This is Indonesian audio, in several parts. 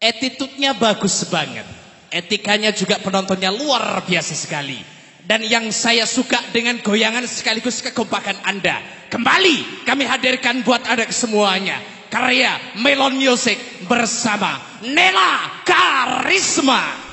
Attitude-nya bagus banget. Etikanya juga penontonnya luar biasa sekali. Dan yang saya suka dengan goyangan sekaligus kekompakan Anda. Kembali kami hadirkan buat Anda semuanya. Karya Melon Music bersama Nela Karisma.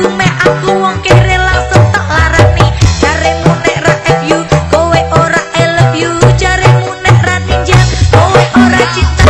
memaku kure langsung tak lari karenmu nek rae you kowe ora i love you karenmu nek ra njang oh Cinta.